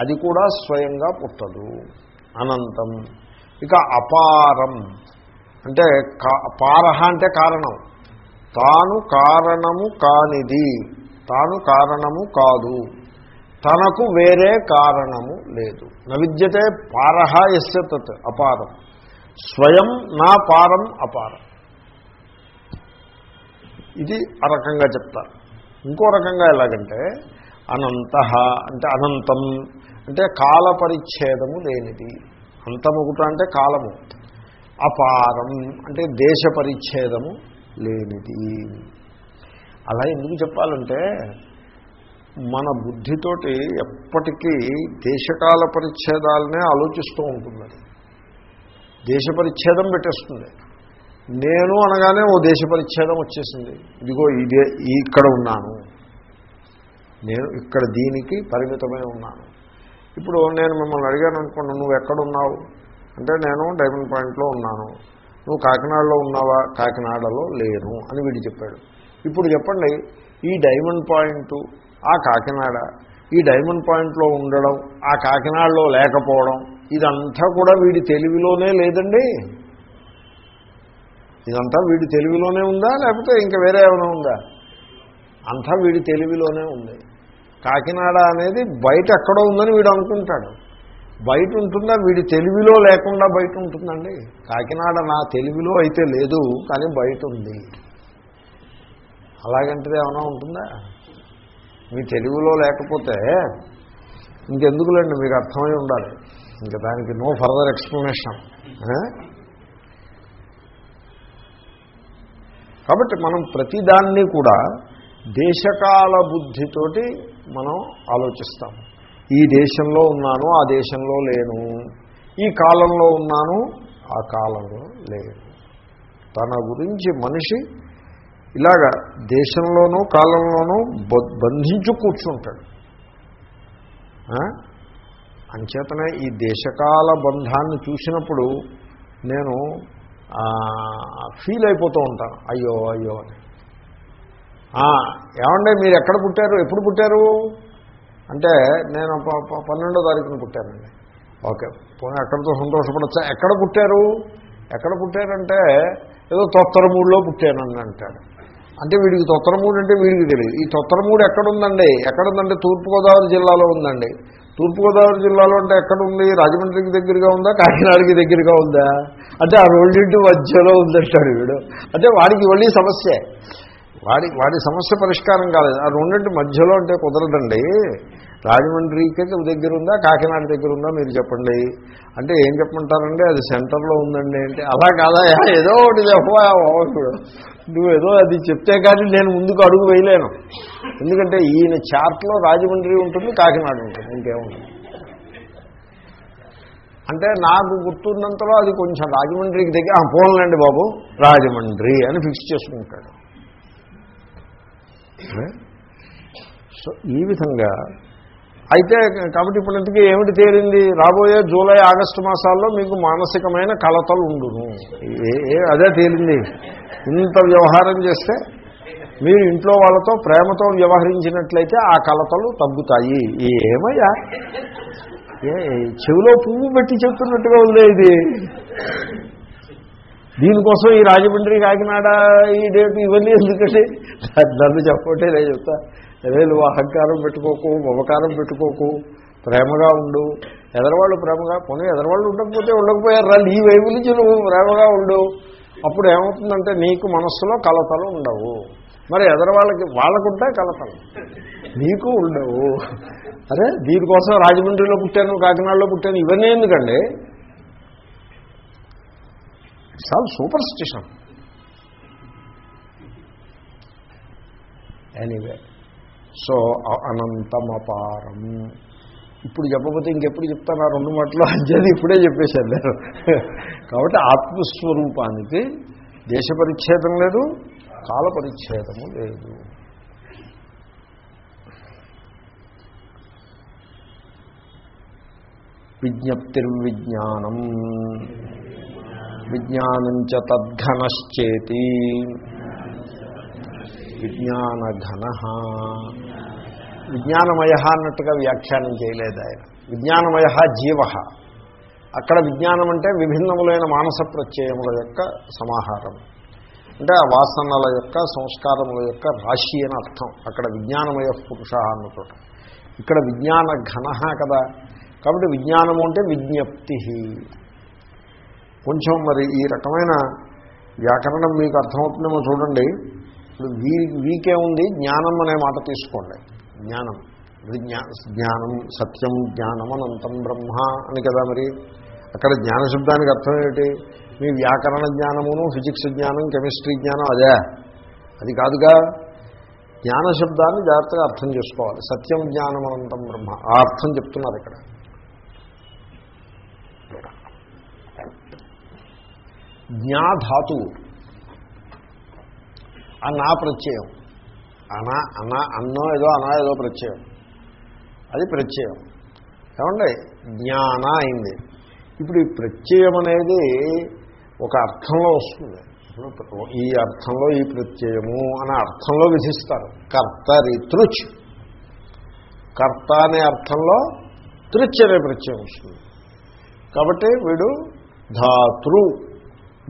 అది కూడా స్వయంగా పుట్టదు. అనంతం. ఇక అపారం. అంటే కా- పారహ అంటే కారణం. తాను కారణము కానిది. తాను కారణము కాదు. తనకు వేరే కారణము లేదు. నవిద్యతే పారహ ఎస్య తత్ అపారం. స్వయం నా పారం అపారం. ఇది ఆ రకంగా చెప్తారు. ఇంకో రకంగా ఎలాగంటే అనంత అంటే అనంతం. అంటే కాల పరిచ్ఛేదము లేనిది. అంతమొకట అంటే కాలము. అపారం అంటే దేశ పరిచ్ఛేదము లేనిది. అలా ఎందుకు చెప్పాలంటే మన బుద్ధితోటి ఎప్పటికీ దేశకాల పరిచ్ఛేదాలనే ఆలోచిస్తూ ఉంటుంది దేశ పరిచ్ఛేదం పెట్టేస్తుంది. నేను అనగానే ఓ దేశ పరిచ్ఛేదం వచ్చేసింది. ఇదిగో ఇదే ఇక్కడ ఉన్నాను. నేను ఇక్కడ దీనికి పరిమితమై ఉన్నాను. ఇప్పుడు నేను మిమ్మల్ని అడిగాను అనుకోండి నువ్వు ఎక్కడున్నావు? అంటే నేను డైమండ్ పాయింట్లో ఉన్నాను. నువ్వు కాకినాడలో ఉన్నావా? కాకినాడలో లేను అని వీడు చెప్పాడు. ఇప్పుడు చెప్పండి ఈ డైమండ్ పాయింట్ ఆ కాకినాడ. ఈ డైమండ్ పాయింట్లో ఉండడం ఆ కాకినాడలో లేకపోవడం ఇదంతా కూడా వీడి తెలివిలోనే లేదండి. ఇదంతా వీడి తెలివిలోనే ఉందా లేకపోతే ఇంకా వేరే ఏమైనా ఉందా? అంతా వీడి తెలివిలోనే ఉంది. కాకినాడ అనేది బయట ఎక్కడో ఉందని వీడు అనుకుంటాడు. బయట ఉంటుందా వీడి తెలివిలో లేకుండా బయట ఉంటుందండి. కాకినాడ నా తెలివిలో అయితే లేదు కానీ బయట ఉంది. అలాగంటిది ఏమైనా ఉంటుందా? మీ తెలుగులో లేకపోతే ఇంకెందుకులేండి మీకు అర్థమై ఉండాలి. ఇంకా దానికి నో ఫర్దర్ ఎక్స్ప్లెనేషన్ కాబట్టి మనం ప్రతిదాన్ని కూడా దేశకాల బుద్ధితోటి మనం ఆలోచిస్తాం. ఈ దేశంలో ఉన్నాను ఆ దేశంలో లేను. ఈ కాలంలో ఉన్నాను ఆ కాలంలో లేను. తన గురించి మనిషి ఇలాగా దేశంలోనూ కాలంలోనూ బంధించు కూర్చుంటాడు. అంచేతనే ఈ దేశకాల బంధాన్ని చూసినప్పుడు నేను ఫీల్ అయిపోతూ ఉంటాను. అయ్యో అయ్యో అని. ఆ, మీరు ఎక్కడ పుట్టారు? ఎప్పుడు పుట్టారు? అంటే నేను పన్నెండో తారీఖున పుట్టానండి. ఓకే పోనీ ఎక్కడితో సంతోషపడచ్చా? ఎక్కడ పుట్టారు? ఎక్కడ పుట్టారంటే ఏదో తొత్తరమూడిలో పుట్టానని అంటాడు అంటే వీడికి తొత్తరమూడు అంటే వీడికి తెలియదు. ఈ తొత్తరమూడు ఎక్కడుందండి? ఎక్కడుందంటే తూర్పుగోదావరి జిల్లాలో ఉందండి. తూర్పుగోదావరి జిల్లాలో అంటే ఎక్కడుంది? రాజమండ్రికి దగ్గరగా ఉందా? కాకినాడకి దగ్గరగా ఉందా? అంటే ఆ రెండింటి మధ్యలో ఉందంటాడు వీడు. అంటే వాడికి మళ్ళీ సమస్యే. వాడి వాడి సమస్య పరిష్కారం కాలేదు. ఆ రెండింటి మధ్యలో అంటే కుదరదండి. రాజమండ్రికి దగ్గర ఉందా? కాకినాడ దగ్గర ఉందా? మీరు చెప్పండి. అంటే ఏం చెప్పమంటారండి? అది సెంటర్లో ఉందండి అంటే అలా కాదా? ఏదో ఒకటి చెప్పవా నువ్వు ఏదో అది చెప్తే కానీ నేను ముందుకు అడుగు వేయలేను. ఎందుకంటే ఈయన చార్ట్లో రాజమండ్రి ఉంటుంది కాకినాడ ఉంటుంది ఇంకేముంటుంది అంటే నాకు గుర్తున్నంతలో అది కొంచెం రాజమండ్రికి దగ్గర "ఆ, బాబు రాజమండ్రి అని ఫిక్స్ చేసుకుంటాడు. సో ఈ విధంగా అయితే కాబట్టి ఇప్పటికి ఏమిటి తేలింది? రాబోయే జూలై ఆగస్టు మాసాల్లో మీకు మానసికమైన కలతలు ఉండును. ఏ- ఏ- అదే తేలింది. ఇంత వ్యవహారం చేస్తే మీరు ఇంట్లో వాళ్ళతో ప్రేమతో వ్యవహరించినట్లయితే ఆ కలతలు తగ్గుతాయి. ఏమయ్యా? ఏ చెవిలో పువ్వు పెట్టి చెప్తున్నట్టుగా ఉంది ఇది. దీనికోసం ఈ రాజమండ్రి కాకినాడ ఈ డేట్ ఇవన్నీ ఎందుకంటే నన్ను చెప్పబట్టే నేను చెప్తా. అదే నువ్వు అహంకారం పెట్టుకోకు మమకారం పెట్టుకోకు ప్రేమగా ఉండు. ఎదరవాళ్ళు ప్రేమగా పోనీ ఎదరవాళ్ళు ఉండకపోతే ఉండకపోయారు రా నీ వైపు నుంచి నువ్వు ప్రేమగా ఉండు. అప్పుడు ఏమవుతుందంటే నీకు మనస్సులో కలతలు ఉండవు. మరి ఎదరవాళ్ళకి వాళ్ళకుంటాయి కలతలు. నీకు ఉండవు. అరే దీనికోసం రాజమండ్రిలో పుట్టాను కాకినాడలో పుట్టాను ఇవన్నీ ఎందుకండి? It's all superstition anyway so అనంతమపారం. ఇప్పుడు చెప్పకపోతే ఇంకెప్పుడు చెప్తాను? ఆ రెండు మాటలు అంచేది ఇప్పుడే చెప్పేశారు. నేను కాబట్టి ఆత్మస్వరూపానికి దేశ పరిచ్ఛేదం లేదు కాల పరిచ్ఛేదము లేదు. విజ్ఞప్తిర్విజ్ఞానం. విజ్ఞానంచ తద్ఘనశ్చేతి. విజ్ఞానఘన. విజ్ఞానమయ అన్నట్టుగా వ్యాఖ్యానం చేయలేదు ఆయన. విజ్ఞానమయ జీవ. అక్కడ విజ్ఞానం అంటే విభిన్నములైన మానస ప్రత్యయముల యొక్క సమాహారం. అంటే ఆ వాసనల యొక్క సంస్కారముల యొక్క రాశి అని అర్థం. అక్కడ విజ్ఞానమయ పురుష అన్నచోట ఇక్కడ విజ్ఞాన ఘన కదా. కాబట్టి విజ్ఞానము అంటే విజ్ఞప్తి. కొంచెం మరి ఈ రకమైన వ్యాకరణం మీకు అర్థమవుతుందేమో చూడండి. ఇప్పుడు వీ వీకే ఉంది జ్ఞానం అనే మాట తీసుకోండి. జ్ఞానం. విజ్ఞా జ్ఞానం సత్యం జ్ఞానం అనంతం బ్రహ్మ అని కదా మరి. అక్కడ జ్ఞాన శబ్దానికి అర్థం ఏమిటి? మీ వ్యాకరణ జ్ఞానమును ఫిజిక్స్ జ్ఞానం కెమిస్ట్రీ జ్ఞానం అదే. అది కాదుగా. జ్ఞాన శబ్దాన్ని జాగ్రత్తగా అర్థం చేసుకోవాలి. సత్యం జ్ఞానం అనంతం బ్రహ్మ. ఆ అర్థం చెప్తున్నారు ఇక్కడ. జ్ఞాధాతువు. ఆ నా ప్రత్యయం. అనా అనా అన్నో ఏదో అనా ఏదో ప్రత్యయం. అది ప్రత్యయం. ఏమండి? జ్ఞాన అయింది. ఇప్పుడు ఈ ప్రత్యయం అనేది ఒక అర్థంలో వస్తుంది. ఇప్పుడు ఈ అర్థంలో ఈ ప్రత్యయము అనే అర్థంలో విధిస్తారు. కర్తరి తృచ్. కర్త అనే అర్థంలో తృచ్ అనే ప్రత్యయం వస్తుంది. కాబట్టి వీడు ధాతృ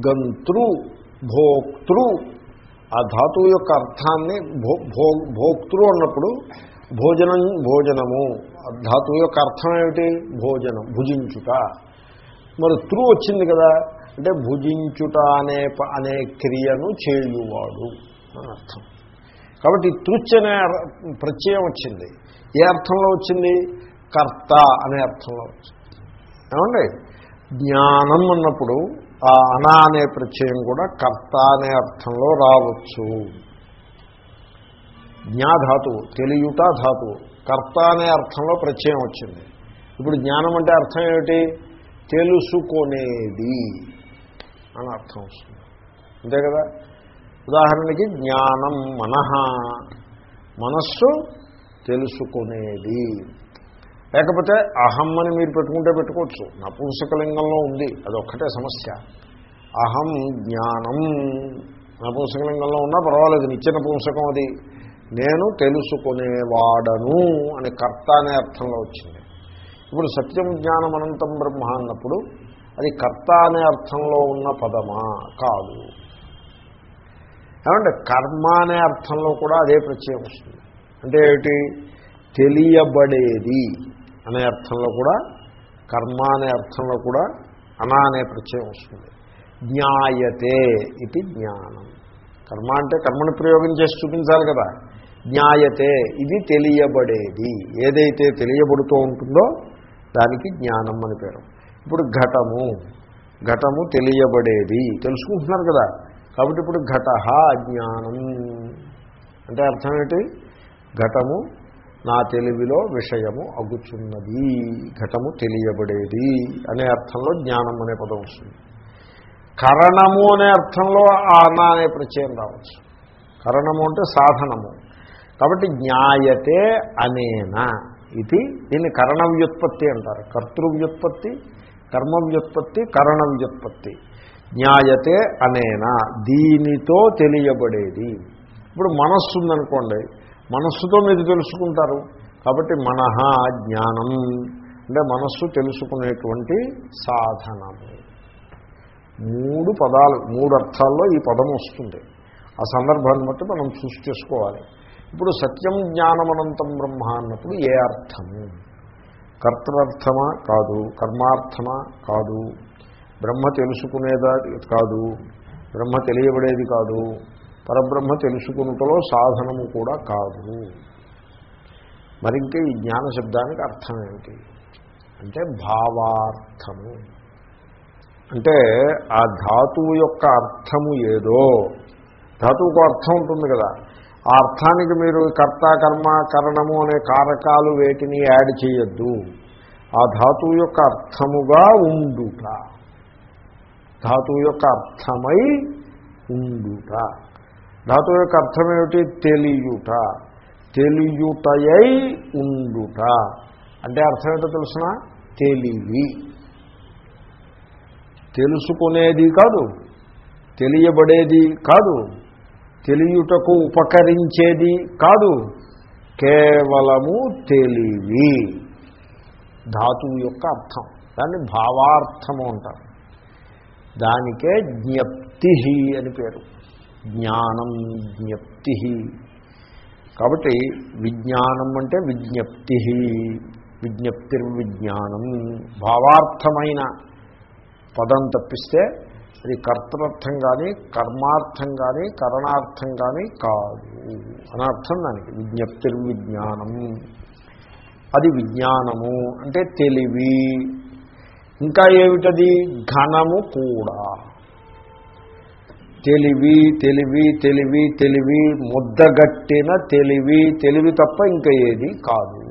గంతృ భోక్తృ ఆ ధాతువు యొక్క అర్థాన్ని భో భో భోక్తృ అన్నప్పుడు భోజనం భోజనము. ఆ ధాతువు యొక్క అర్థం ఏమిటి? భోజనం భుజించుట. మరి త్రూ వచ్చింది కదా అంటే భుజించుట అనే ప- అనే క్రియను చేయువాడు అని అర్థం. కాబట్టి తృచ్ అనే ప్రత్యయం వచ్చింది. ఏ అర్థంలో వచ్చింది? కర్త అనే అర్థంలో వచ్చింది. ఏమండి? జ్ఞానం అన్నప్పుడు అనా అనే ప్రత్యయం కూడా కర్త అనే అర్థంలో రావచ్చు. జ్ఞాధాతువు తెలియుట ధాతువు కర్త అనే అర్థంలో ప్రత్యయం వచ్చింది. ఇప్పుడు జ్ఞానం అంటే అర్థం ఏమిటి? తెలుసుకునేది అని అర్థం వస్తుంది. అంతే కదా? ఉదాహరణకి జ్ఞానం మనహ మనస్సు తెలుసుకునేది. లేకపోతే అహం అని మీరు పెట్టుకుంటే పెట్టుకోవచ్చు. నపూంసకలింగంలో ఉంది. అదొక్కటే సమస్య. అహం జ్ఞానం. నపూంసకలింగంలో ఉన్నా పర్వాలేదు. నిత్య నపుంసకం అది. నేను తెలుసుకునేవాడను అని కర్త అనే అర్థంలో వచ్చింది. ఇప్పుడు సత్యం జ్ఞానం అనంతం బ్రహ్మ అన్నప్పుడు అది కర్త అనే అర్థంలో ఉన్న పదమా? కాదు. ఏమంటే కర్మ అనే అర్థంలో కూడా అదే ప్రత్యయం వస్తుంది. అంటే ఏమిటి? తెలియబడేది. అనే అర్థంలో కూడా కర్మ అనే అర్థంలో కూడా అనా అనే ప్రత్యయం వస్తుంది. జ్ఞాయతే ఇది జ్ఞానం. కర్మ అంటే కర్మను ప్రయోగం చేసి చూపించాలి కదా. జ్ఞాయతే ఇది తెలియబడేది. ఏదైతే తెలియబడుతూ ఉంటుందో దానికి జ్ఞానం అని పేరు. ఇప్పుడు ఘటము. ఘటము తెలియబడేది. తెలుసుకుంటున్నారు కదా. కాబట్టి ఇప్పుడు ఘట జ్ఞానం. అంటే అర్థం ఏంటి? ఘటము నా తెలివిలో విషయము అగుచున్నది ఘటము తెలియబడేది అనే అర్థంలో జ్ఞానం అనే పదం వస్తుంది. కరణము అనే అర్థంలో ఆన అనే ప్రత్యయం రావచ్చు. కరణము అంటే సాధనము. కాబట్టి జ్ఞాయతే అనేనా ఇది దీన్ని కరణ వ్యుత్పత్తి అంటారు. కర్తృవ్యుత్పత్తి కర్మ వ్యుత్పత్తి కరణ వ్యుత్పత్తి జ్ఞాయతే అనేనా దీనితో తెలియబడేది. ఇప్పుడు మనస్సు ఉందనుకోండి మనస్సుతో మీరు తెలుసుకుంటారు. కాబట్టి మనహ జ్ఞానం అంటే మనస్సు తెలుసుకునేటువంటి సాధనము. మూడు పదాలు మూడు అర్థాల్లో ఈ పదం వస్తుంది. ఆ సందర్భాన్ని బట్టి మనం చూసి చేసుకోవాలి. ఇప్పుడు సత్యం జ్ఞానమనంతం బ్రహ్మ అన్నప్పుడు ఏ అర్థము కర్తృర్థమా కాదు కర్మార్థమా కాదు. బ్రహ్మ తెలుసుకునేదా కాదు బ్రహ్మ తెలియబడేది కాదు. పరబ్రహ్మ తెలుసుకున్నటలో సాధనము కూడా కాదు. మరింకే ఈ జ్ఞాన శబ్దానికి అర్థం ఏమిటి? అంటే భావార్థము. అంటే ఆ ధాతువు యొక్క అర్థము ఏదో. ధాతువుకు అర్థం ఉంటుంది కదా. ఆ అర్థానికి మీరు కర్త కర్మ కరణము అనే కారకాలు వేటిని యాడ్ చేయొద్దు. ఆ ధాతువు యొక్క అర్థముగా ఉండుట. ధాతువు యొక్క అర్థమై ఉండుట. ధాతువు యొక్క అర్థం ఏమిటి తెలియుట. తెలియుటయై ఉండుట. అంటే అర్థం ఏంటో తెలుసిన? తెలివి. తెలుసుకునేది కాదు. తెలియబడేది కాదు. తెలియుటకు ఉపకరించేది కాదు. కేవలము తెలివి. ధాతువు యొక్క అర్థం. దాన్ని భావార్థము అంటారు. దానికే జ్ఞప్తి అని పేరు. జ్ఞానం జ్ఞప్తి. కాబట్టి విజ్ఞానం అంటే విజ్ఞప్తి. విజ్ఞప్తిర్విజ్ఞానం. భావార్థమైన పదం తప్పిస్తే అది కర్తృర్థం కానీ కర్మార్థం కానీ కరణార్థం కానీ కాదు. అనర్థం దానికి. విజ్ఞప్తిర్విజ్ఞానం. అది విజ్ఞానము అంటే తెలివి. ఇంకా ఏమిటది? ఘనము కూడా. తెలివి తెలివి తెలివి తెలివి ముద్దగట్టిన తెలివి తెలివి తప్ప ఇంకా ఏది కాదు.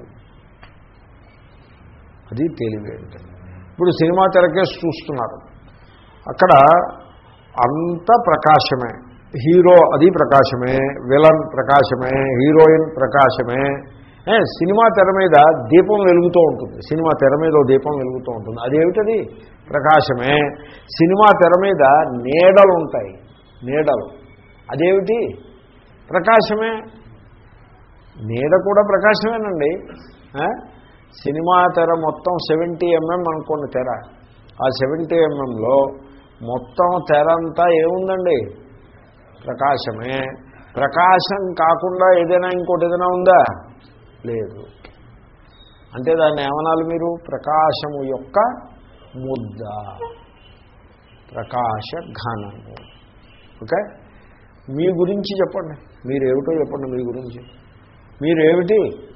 అది తెలివి అంటే. ఇప్పుడు సినిమా తెరకేసి చూస్తున్నారు. అక్కడ అంత ప్రకాశమే. హీరో అది ప్రకాశమే విలన్ ప్రకాశమే హీరోయిన్ ప్రకాశమే. సినిమా తెర మీద దీపం వెలుగుతూ ఉంటుంది. సినిమా తెర మీద దీపం వెలుగుతూ ఉంటుంది. అదేమిటది? ప్రకాశమే. సినిమా తెర మీద నీడలు ఉంటాయి నీడలు. అదేమిటి? ప్రకాశమే. నీడ కూడా ప్రకాశమేనండి. సినిమా తెర మొత్తం సెవెంటీ ఎంఎం అనుకోండి తెర. ఆ సెవెంటీ ఎంఎంలో మొత్తం తెర అంతా ఏముందండి? ప్రకాశమే. ప్రకాశం కాకుండా ఏదైనా ఇంకోటి ఏదైనా ఉందా? లేదు. అంటే దాన్ని ఏమనాలి మీరు? ప్రకాశము యొక్క ముద్ద. ప్రకాశ ఘనము. ఓకే? మీ గురించి చెప్పండి. మీరేమిటో చెప్పండి మీ గురించి. మీరేమిటి?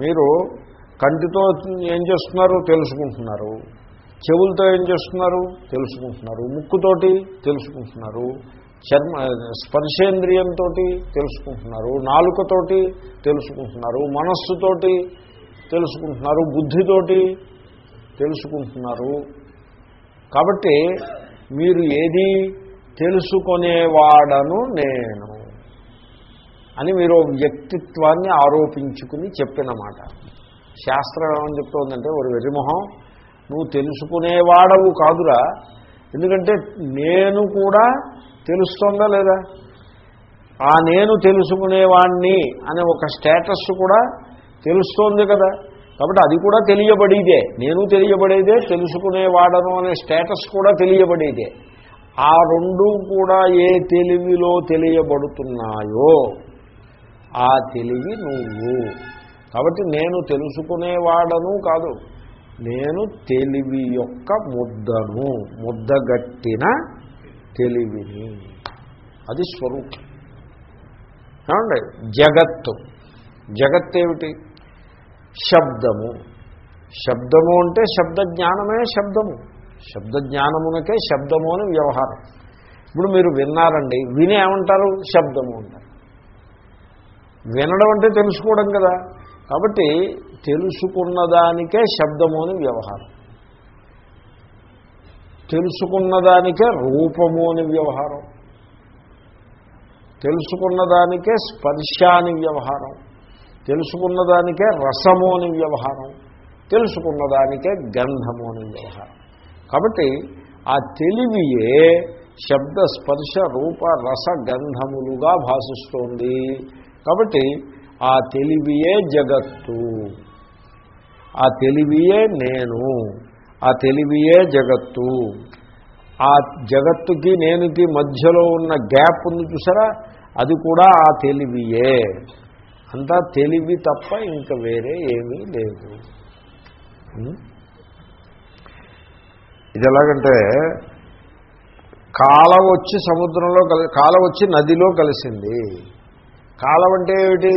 మీరు కంటితో ఏం చేస్తున్నారు? తెలుసుకుంటున్నారు. చెవులతో ఏం చేస్తున్నారు? తెలుసుకుంటున్నారు. ముక్కుతోటి తెలుసుకుంటున్నారు. చర్మ స్పర్శేంద్రియంతో తెలుసుకుంటున్నారు. నాలుకతోటి తెలుసుకుంటున్నారు. మనస్సుతోటి తెలుసుకుంటున్నారు. బుద్ధితోటి తెలుసుకుంటున్నారు. కాబట్టి మీరు ఏది తెలుసుకునేవాడను నేను అని మీరు వ్యక్తిత్వాన్ని ఆరోపించుకుని చెప్పిన మాట. శాస్త్రం ఏమని చెప్తోందంటే ఒక వెర్రిమొహం నువ్వు తెలుసుకునేవాడవు కాదురా. ఎందుకంటే నేను కూడా తెలుస్తోందా లేదా? ఆ నేను తెలుసుకునేవాణ్ణి అనే ఒక స్టేటస్ కూడా తెలుస్తోంది కదా. కాబట్టి అది కూడా తెలియబడేదే. నేను తెలియబడేదే తెలుసుకునేవాడను అనే స్టేటస్ కూడా తెలియబడేదే. ఆ రెండు కూడా ఏ తెలివిలో తెలియబడుతున్నాయో ఆ తెలివి నువ్వు. కాబట్టి నేను తెలుసుకునేవాడను కాదు నేను తెలివి యొక్క ముద్దను ముద్దగట్టిన తెలివిని. అది స్వరూపం. ఏమండి? జగత్తు. జగత్ ఏమిటి శబ్దము. శబ్దము అంటే శబ్ద జ్ఞానమే శబ్దము. శబ్ద జ్ఞానమునకే శబ్దము అని వ్యవహారం. ఇప్పుడు మీరు విన్నారండి విని ఏమంటారు? శబ్దము అంటారు. వినడం అంటే తెలుసుకోవడం కదా. కాబట్టి తెలుసుకున్నదానికే శబ్దము అని వ్యవహారం. తెలుసుకున్నదానికే రూపము అని వ్యవహారం. తెలుసుకున్నదానికే స్పర్శ అని వ్యవహారం. తెలుసుకున్నదానికే రసము అని వ్యవహారం. తెలుసుకున్నదానికే గంధము అని వ్యవహారం. కాబట్టి ఆ తెలివియే శబ్ద స్పర్శ రూప రస గంధములుగా భాషిస్తోంది. కాబట్టి ఆ తెలివియే జగత్తు ఆ తెలివియే నేను ఆ తెలివియే జగత్తు. ఆ జగత్తుకి నేనుకి మధ్యలో ఉన్న గ్యాప్ ఉంది చూసారా? అది కూడా ఆ తెలివియే. అంతా తెలివి తప్ప ఇంకా వేరే ఏమీ లేదు. ఇది ఎలాగంటే కాలం వచ్చి సముద్రంలో కలి కాలం వచ్చి నదిలో కలిసింది. కాలం అంటే ఏమిటి?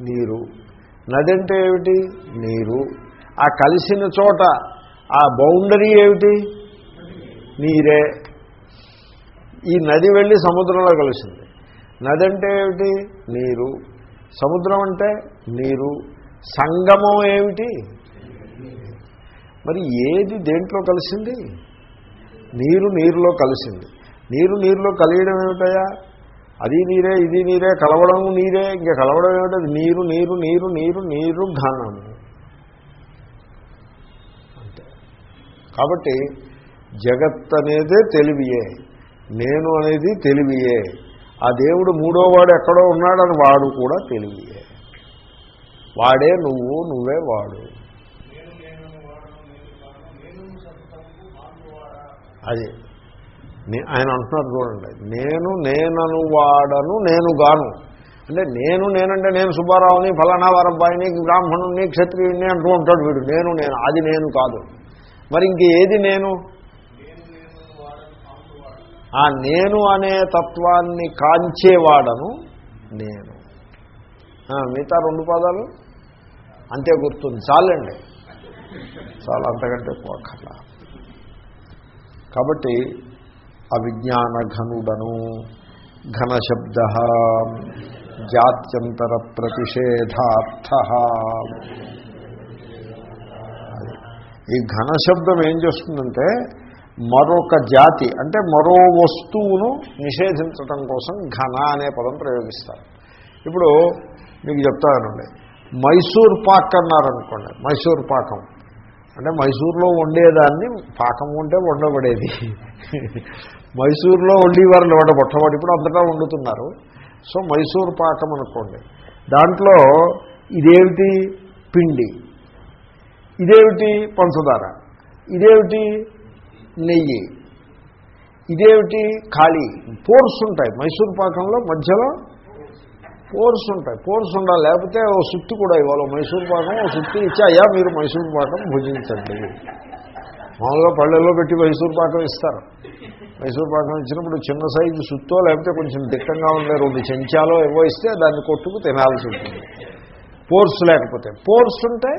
నీరు. నది అంటే ఏమిటి? నీరు. ఆ కలిసిన చోట ఆ బౌండరీ ఏమిటి? నీరే. ఈ నది వెళ్ళి సముద్రంలో కలిసింది. నది అంటే ఏమిటి? నీరు. సముద్రం అంటే నీరు. సంగమం ఏమిటి? మరి ఏది దేంట్లో కలిసింది? నీరు నీరులో కలిసింది. నీరు నీరులో కలియడం ఏమిటయా అది నీరే ఇది నీరే కలవడం నీరే ఇంకా కలవడం ఏమిటది? నీరు నీరు నీరు నీరు నీరు ఘనము అంతే. కాబట్టి జగత్ అనేదే తెలివియే నేను అనేది తెలివియే. ఆ దేవుడు మూడో వాడు ఎక్కడో ఉన్నాడని వాడు కూడా తెలివియే. వాడే నువ్వు నువ్వే వాడు. అది. ఆయన అంటున్నారు చూడండి. నేను నేనను వాడను నేను గాను. అంటే నేను నేనంటే నేను సుబ్బారావుని ఫలానా వారబ్బాయిని బ్రాహ్మణుని క్షత్రియుని అంటూ ఉంటాడు వీడు. నేను నేను అది నేను కాదు. మరి ఇంక ఏది నేను? ఆ నేను అనే తత్వాన్ని కాంచేవాడను నేను. మిగతా రెండు పదాలు? అంతే గుర్తుంది. చాలండి. చాలా అంతకంటే పోకర్లా కాబట్టి అవిజ్ఞాన ఘనుడను ఘనశబ్ద జాత్యంతర ప్రతిషేధార్థ ఈ ఘనశబ్దం ఏం చేస్తుందంటే మరొక జాతి అంటే మరో వస్తువును నిషేధించటం కోసం ఘన అనే పదం ప్రయోగిస్తారు. ఇప్పుడు మీకు చెప్తానండి. మైసూర్ పాక్ అన్నారనుకోండి మైసూర్ పాకం. అంటే మైసూర్లో వండేదాన్ని పాకం ఉంటే వండబడేది. మైసూర్లో వండేవారు వండ మొట్టమొదటి ఇప్పుడు అంతటా వండుతున్నారు. సో మైసూర్ పాకం అనుకోండి. దాంట్లో ఇదేమిటి పిండి? ఇదేమిటి పంచదార? ఇదేమిటి నెయ్యి? ఇదేమిటి ఖాళీ? పోర్స్ ఉంటాయి. మైసూర్ పాకంలో మధ్యలో పోర్స్ ఉంటాయి. పోర్స్ ఉండాలి. లేకపోతే ఓ సుత్తి కూడా ఇవ్వాలి. మైసూర్ పాకం ఓ సుత్తి ఇచ్చి అయ్యా మీరు మైసూర్ పాకం భుజించండి. మామూలుగా పళ్ళల్లో పెట్టి మైసూర్ పాకం ఇస్తారు. మైసూర్ పాకం ఇచ్చినప్పుడు చిన్న సైజు సుత్తో లేకపోతే కొంచెం దిట్టంగా ఉండే రెండు చెంచాలో ఏవో ఇస్తే దాన్ని కొట్టుకు తినాల్సి ఉంటుంది. పోర్స్ లేకపోతే. పోర్స్ ఉంటే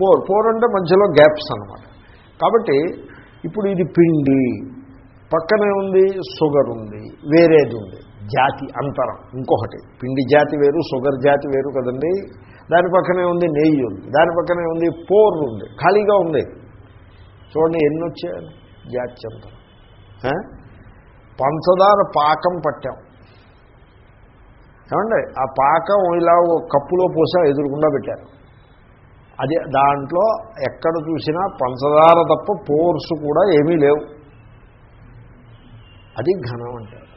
పోర్ పోర్ అంటే మధ్యలో గ్యాప్స్ అనమాట కాబట్టి ఇప్పుడు ఇది పిండి. పక్కనే ఉంది షుగర్ ఉంది వేరేది ఉంది. జాతి అంతరం. ఇంకొకటి. పిండి జాతి వేరు షుగర్ జాతి వేరు కదండి. దాని పక్కనే ఉంది నెయ్యి ఉంది. దాని పక్కనే ఉంది పోర్ ఉంది. ఖాళీగా ఉంది. చూడండి ఎన్ని వచ్చాయని జాతి అంతరం. పంచదార పాకం పట్టాం. ఏమండి? ఆ పాకం ఇలా కప్పులో పోసా ఎదురుకుండా పెట్టారు. అదే దాంట్లో ఎక్కడ చూసినా పంచదార తప్ప పోర్స్ కూడా ఏమీ లేవు. అది ఘనం అంటారు.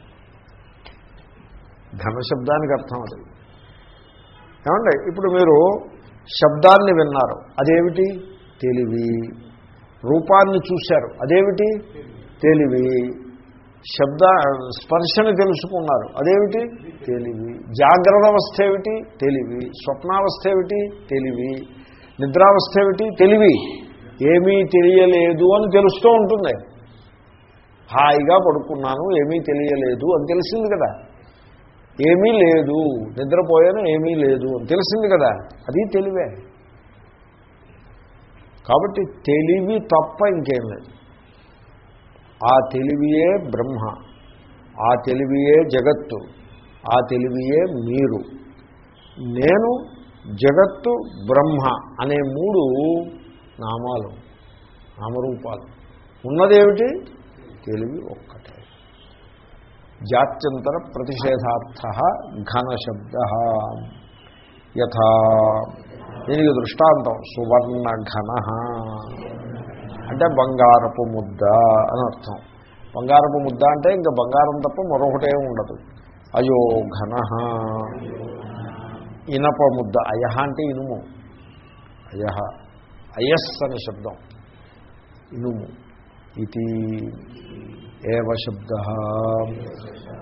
ఘనశబ్దానికి అర్థం అది. ఏమండి? ఇప్పుడు మీరు శబ్దాన్ని విన్నారు. అదేమిటి? తెలివి. రూపాన్ని చూశారు. అదేమిటి? తెలివి. శబ్ద స్పర్శను తెలుసుకున్నారు. అదేమిటి? తెలివి. జాగ్రత్త అవస్థ ఏమిటి? తెలివి. స్వప్నావస్థ ఏమిటి? తెలివి. నిద్రావస్థ ఏమిటి? తెలివి. ఏమీ తెలియలేదు అని తెలుస్తూ ఉంటుంది. హాయిగా పడుకున్నాను ఏమీ తెలియలేదు అని తెలిసింది కదా. ఏమీ లేదు. నిద్రపోయాను ఏమీ లేదు అని తెలిసింది కదా. అది తెలివే. కాబట్టి తెలివి తప్ప ఇంకేం లేదు. ఆ తెలివియే బ్రహ్మ ఆ తెలివియే జగత్తు ఆ తెలివియే మీరు. నేను జగత్తు బ్రహ్మ అనే మూడు నామాలు నామరూపాలు. ఉన్నదేమిటి? తెలివి ఒక్కటే. జాత్యంతర ప్రతిషేధార్థ ఘనశబ్ద. యథా దీనికి దృష్టాంతం. సువర్ణ ఘన అంటే బంగారపు ముద్ద అని అర్థం. బంగారపు ముద్ద అంటే ఇంకా బంగారం తప్ప మరొకటే ఉండదు. అయో ఘన. ఇనప ముద్ద. అయహ అంటే ఇనుము. అయహ అయస్ అనే శబ్దం. ఇనుము. ఇది ఏవ శబ్ద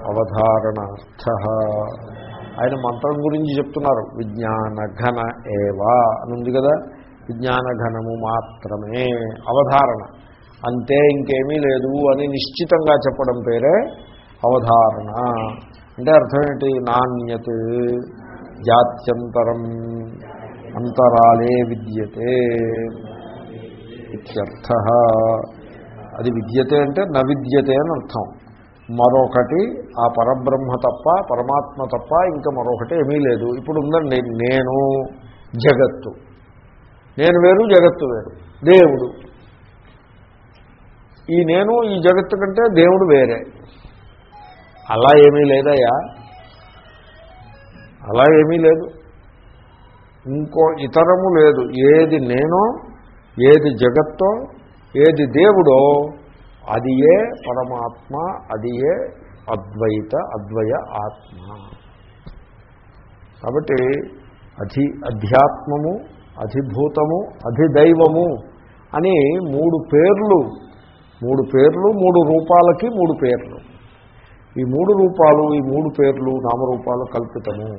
అవధారణార్థ ఆయన మంత్రం గురించి చెప్తున్నారు. విజ్ఞాన ఘన ఏవా అని ఉంది కదా? విజ్ఞాన ఘనము మాత్రమే అవధారణ. అంతే ఇంకేమీ లేదు అని నిశ్చితంగా చెప్పడం పేరే అవధారణ. అంటే అర్థం ఏంటి? నాణ్యత్ జాత్యంతరం అంతరాలే విద్యతే ఇత్యర్థ. అది విద్యతే అంటే నవిద్యతే అని అర్థం. మరొకటి ఆ పరబ్రహ్మ తప్ప పరమాత్మ తప్ప ఇంకా మరొకటి ఏమీ లేదు. ఇప్పుడు ఉందండి నేను జగత్తు. నేను వేరు జగత్తు వేరు. దేవుడు. ఈ నేను ఈ జగత్తు కంటే దేవుడు వేరే. అలా ఏమీ లేదయ్యా. అలా ఏమీ లేదు. ఇంకో ఇతరము లేదు. ఏది నేనో ఏది జగత్తో ఏది దేవుడో అది ఏ పరమాత్మ అది ఏ అద్వైత అద్వయ ఆత్మ. కాబట్టి అధి అధ్యాత్మము అధిభూతము అధిదైవము అని మూడు పేర్లు మూడు పేర్లు మూడు రూపాలకి మూడు పేర్లు. ఈ మూడు రూపాలు ఈ మూడు పేర్లు నామరూపాలు కల్పితము.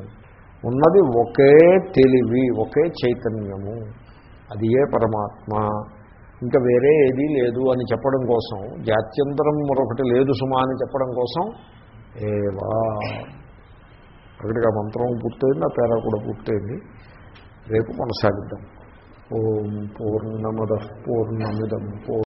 ఉన్నది ఒకే తెలివి ఒకే చైతన్యము. అది ఏ పరమాత్మ. ఇంకా వేరే ఏదీ లేదు అని చెప్పడం కోసం జాత్యంతరం మరొకటి లేదు సుమా అని చెప్పడం కోసం ఏవా అక్కడికి ఆ మంత్రం పూర్తయింది ఆ పేర కూడా పూర్తయింది. రేపు కొనసాగిద్దాం. ఓం పూర్ణమద పూర్ణమిదం